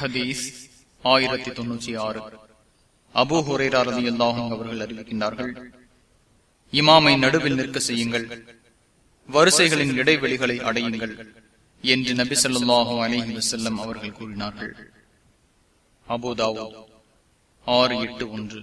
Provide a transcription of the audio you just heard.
ஹதீஸ் ஆயிரத்தி தொன்னூற்றி ஆறு. அபு ஹுரேரா ரதி அல்லாஹும் அவர்கள் அறிவிக்கின்றார்கள் இமாமை நடுவில் நிற்க செய்யுங்கள் வரிசைகளின் இடைவெளிகளை அடையுங்கள் என்று நபி சொல்லாஹு அலஹி வசல்லம் அவர்கள் கூறினார்கள். அபுதாவோ ஆறு எட்டு ஒன்று.